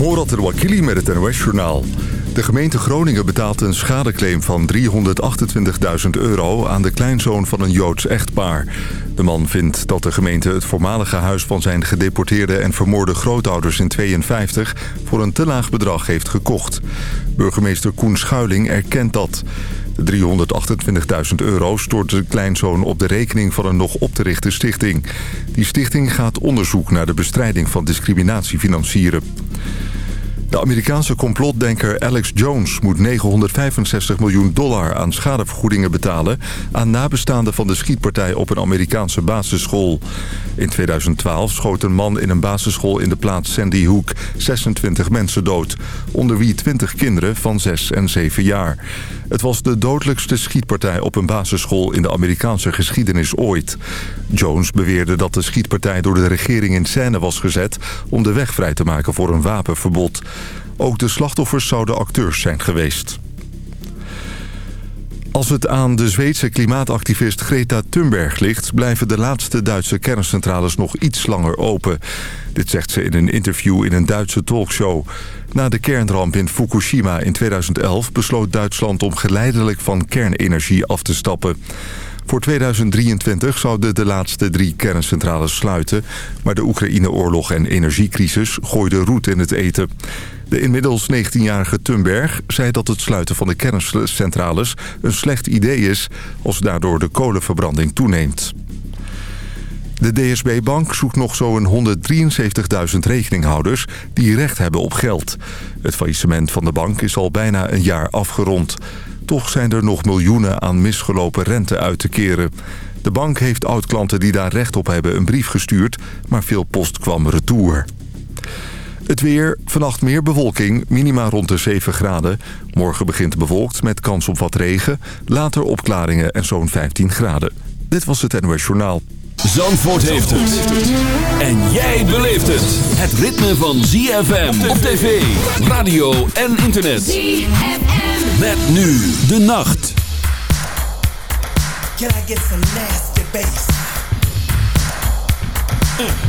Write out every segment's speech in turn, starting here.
Morat Wakili met het NOS-journaal. De gemeente Groningen betaalt een schadeclaim van 328.000 euro... aan de kleinzoon van een Joods echtpaar. De man vindt dat de gemeente het voormalige huis van zijn gedeporteerde... en vermoorde grootouders in 1952 voor een te laag bedrag heeft gekocht. Burgemeester Koen Schuiling erkent dat. De 328.000 euro stort de kleinzoon op de rekening van een nog op te richten stichting. Die stichting gaat onderzoek naar de bestrijding van discriminatie financieren. De Amerikaanse complotdenker Alex Jones moet 965 miljoen dollar aan schadevergoedingen betalen... aan nabestaanden van de schietpartij op een Amerikaanse basisschool. In 2012 schoot een man in een basisschool in de plaats Sandy Hook 26 mensen dood. Onder wie 20 kinderen van 6 en 7 jaar. Het was de dodelijkste schietpartij op een basisschool in de Amerikaanse geschiedenis ooit. Jones beweerde dat de schietpartij door de regering in scène was gezet... om de weg vrij te maken voor een wapenverbod... Ook de slachtoffers zouden acteurs zijn geweest. Als het aan de Zweedse klimaatactivist Greta Thunberg ligt... blijven de laatste Duitse kerncentrales nog iets langer open. Dit zegt ze in een interview in een Duitse talkshow. Na de kernramp in Fukushima in 2011 besloot Duitsland om geleidelijk van kernenergie af te stappen. Voor 2023 zouden de laatste drie kerncentrales sluiten... maar de Oekraïne-oorlog en energiecrisis gooiden roet in het eten. De inmiddels 19-jarige Thunberg zei dat het sluiten van de kerncentrales een slecht idee is... als daardoor de kolenverbranding toeneemt. De DSB-bank zoekt nog zo'n 173.000 rekeninghouders die recht hebben op geld. Het faillissement van de bank is al bijna een jaar afgerond. Toch zijn er nog miljoenen aan misgelopen rente uit te keren. De bank heeft oud-klanten die daar recht op hebben een brief gestuurd... maar veel post kwam retour. Het weer, vannacht meer bewolking, minima rond de 7 graden. Morgen begint bewolkt met kans op wat regen. Later opklaringen en zo'n 15 graden. Dit was het nws Journaal. Zandvoort heeft het. En jij beleeft het. Het ritme van ZFM op tv, radio en internet. ZFM. Met nu de nacht. nasty bass? Mm.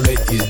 all it is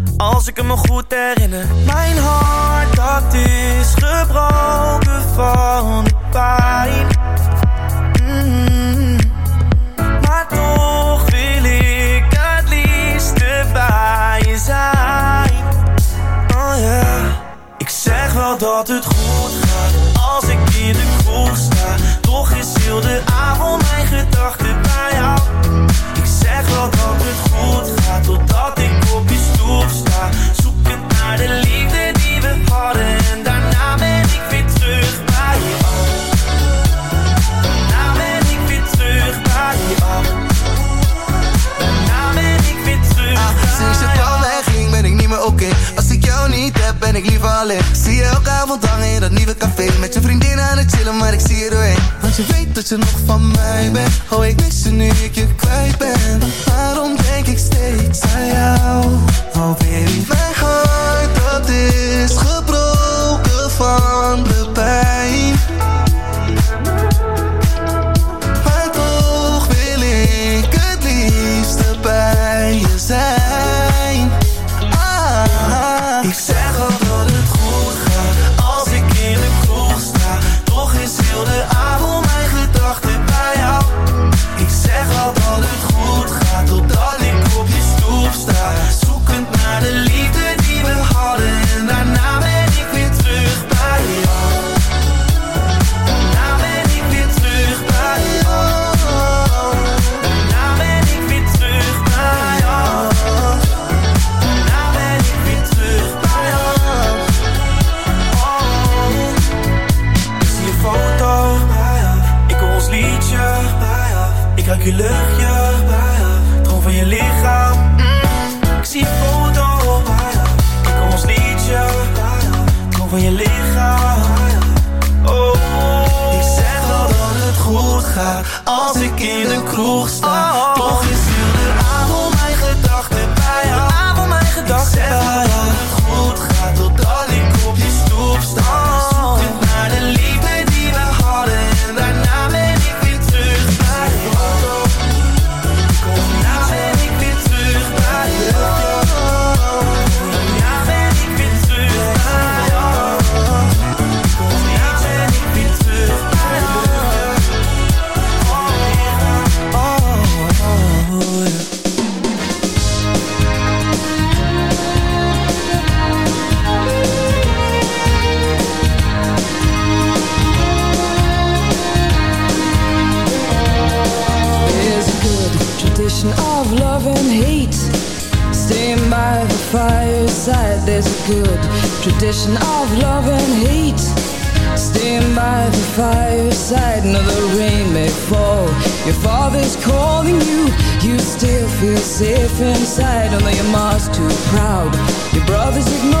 Als ik me goed herinner Mijn hart dat is gebroken van pijn mm-hmm. Maar toch wil ik het liefst bij zijn oh yeah. Ik zeg wel dat het goed gaat Als ik in de kroeg sta Toch is heel de avond mijn gedachten bij jou Ik zeg wel dat het goed gaat Totdat Zoek sta naar de liefde die we hadden En daarna ben ik weer terug bij jou Daarna ben ik weer terug bij jou Daarna ben ik weer terug ah, Sinds het al wegging ben ik niet meer oké Als ik jou niet heb ben ik liever alleen Zie je elkaar avond hangen in dat nieuwe café Met je vriendin aan het chillen maar ik zie je doorheen want je weet dat je nog van mij bent Oh, ik mis je nu ik je kwijt ben Waarom denk ik steeds aan jou? Oh baby, mijn hart dat is gebroken van de pijn safe inside, although your mom's too proud. Your brother's ignored.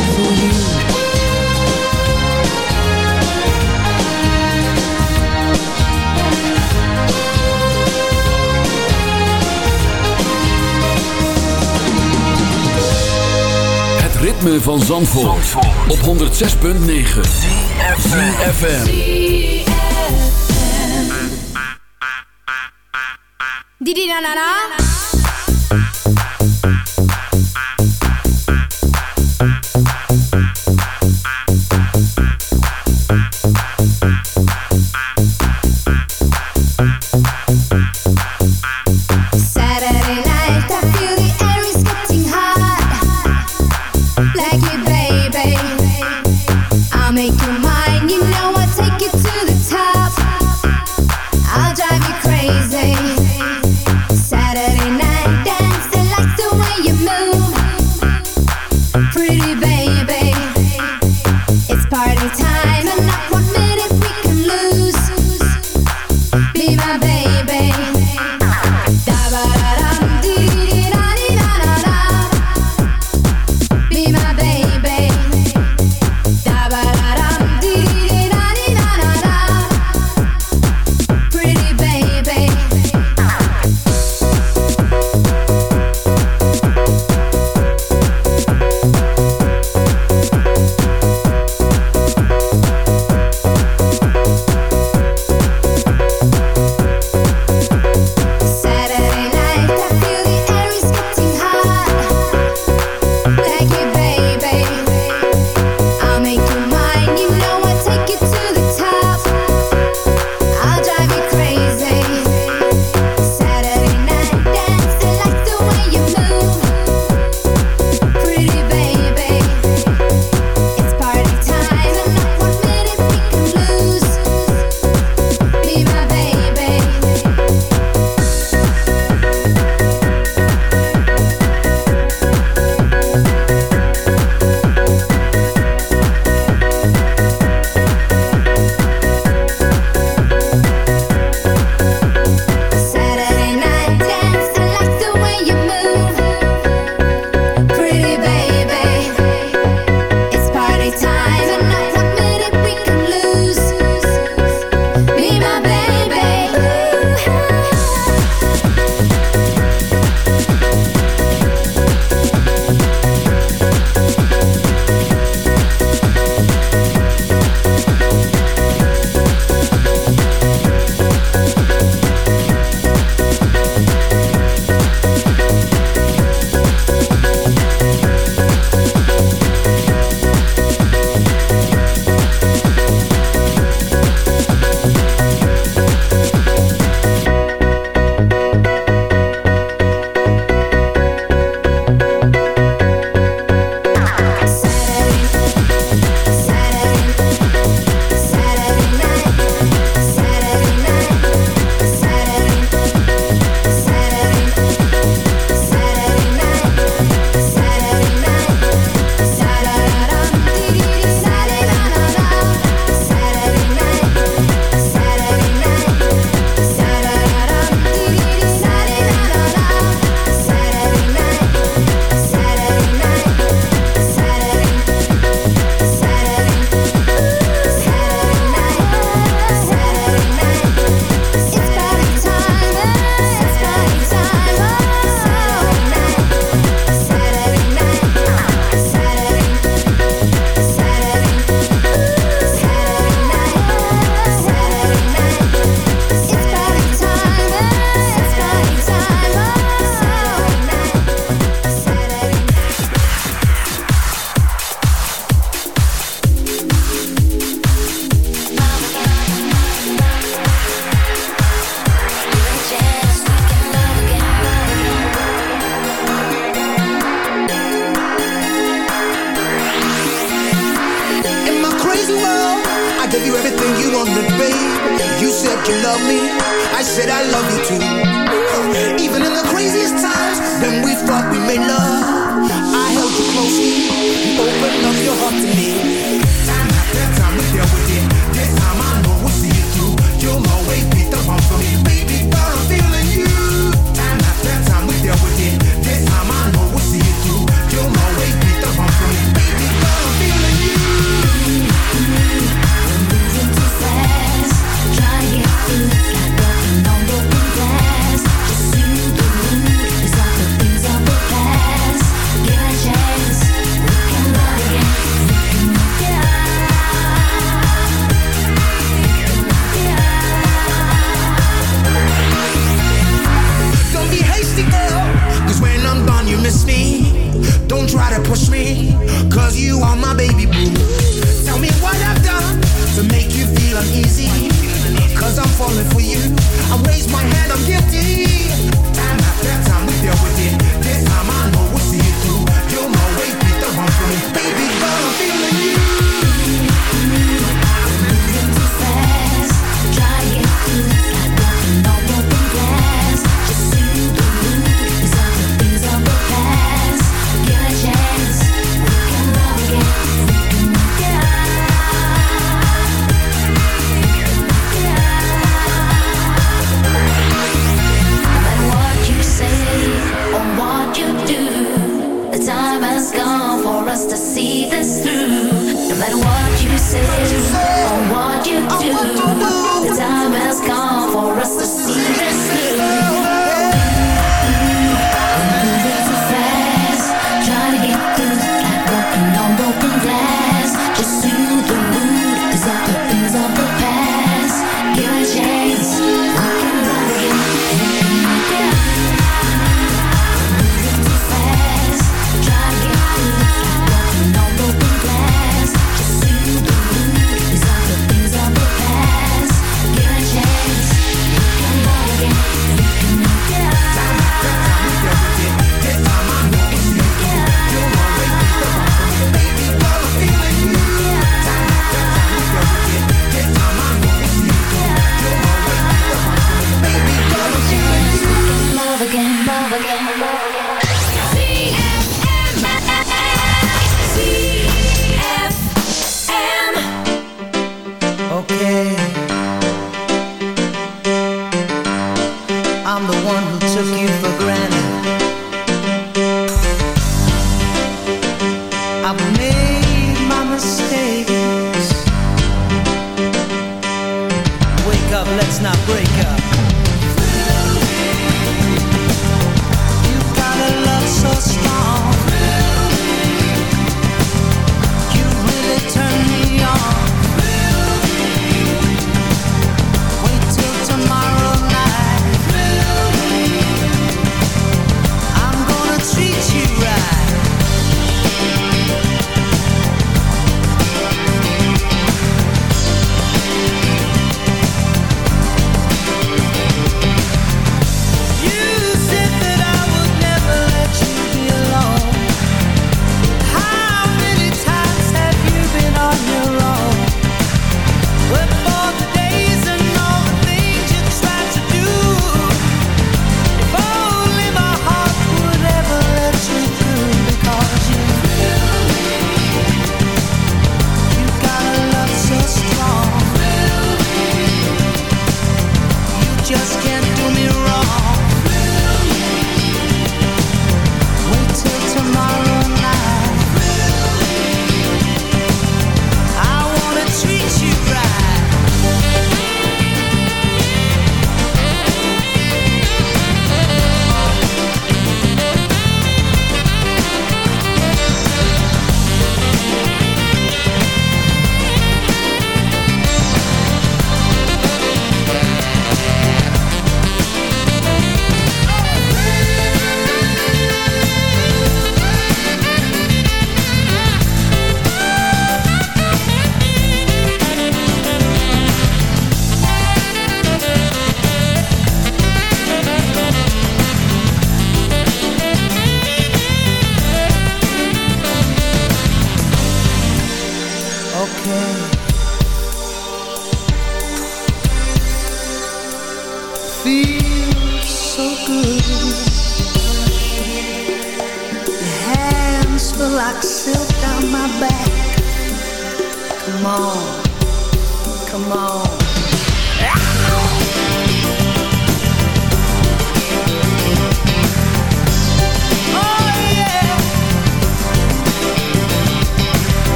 ritme van Zandvoort, Zandvoort. op 106.9 ZFM. Didi na na na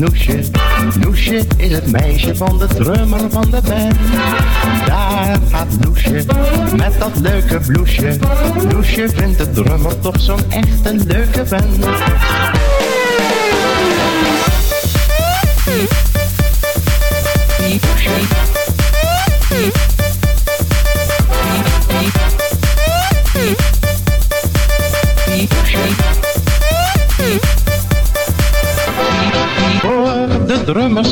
Loesje, Noesje is het meisje van de drummer van de band. Daar gaat Noesje met dat leuke bloesje. Noesje vindt de drummer toch zo'n echt een leuke vent.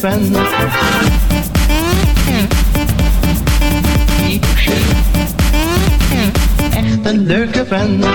different. Echt een leuke vent.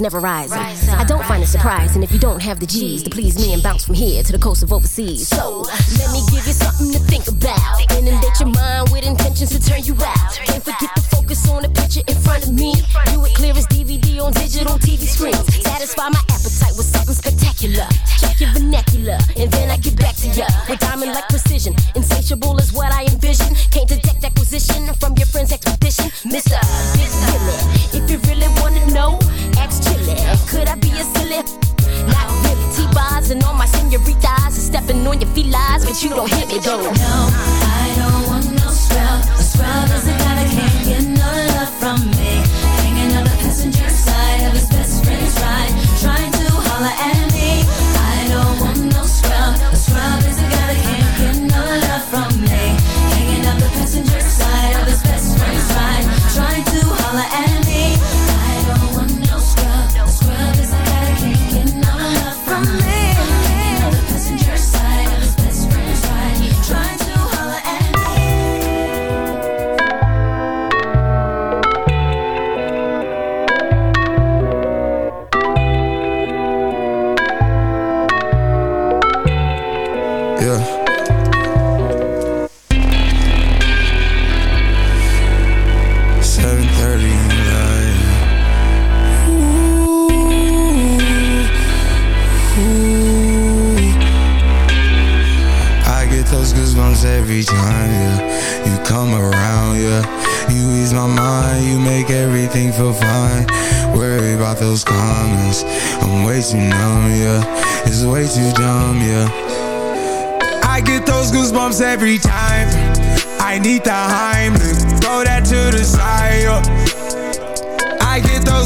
never rising. Rise up, I don't rise find it surprising if you don't have the G's to please me and bounce from here to the coast of overseas. So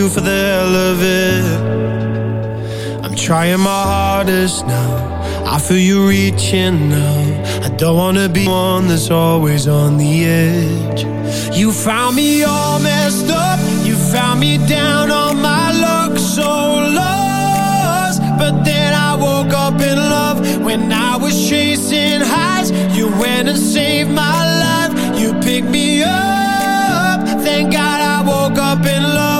you for the hell of it I'm trying my hardest now I feel you reaching now I don't wanna be one that's always on the edge You found me all messed up You found me down on my luck So lost But then I woke up in love When I was chasing highs You went and saved my life You picked me up Thank God I woke up in love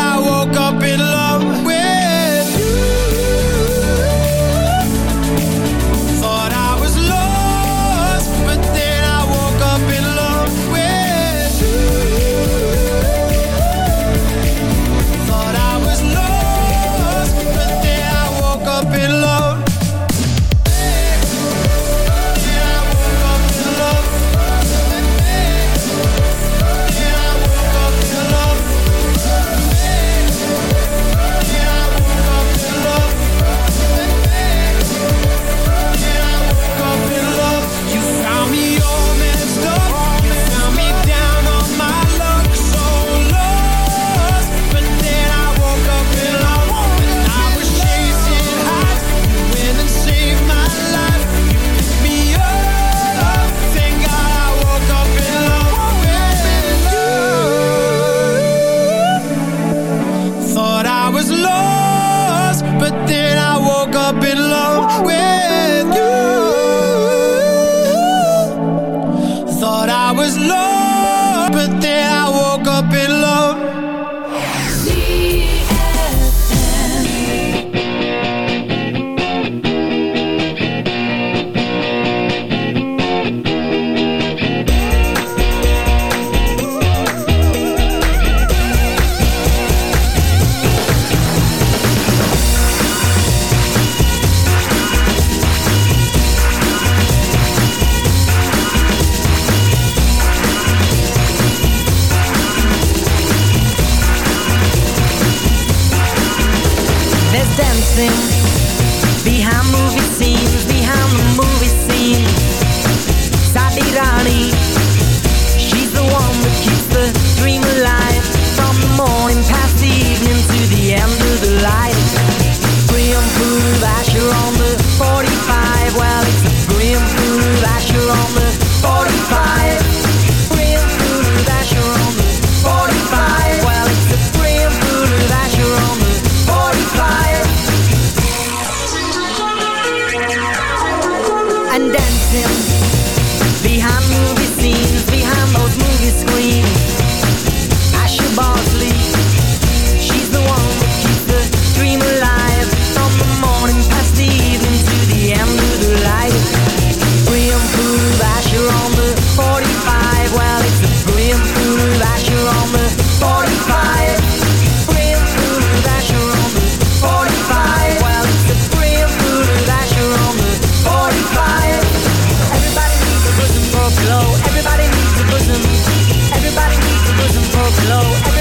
low.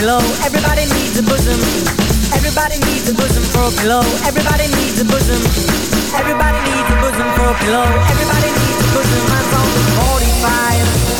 pillow. Everybody needs a bosom. Everybody needs a bosom for a pillow. Everybody needs a bosom. Everybody needs a bosom for a pillow. Everybody needs a bosom. I'm 45.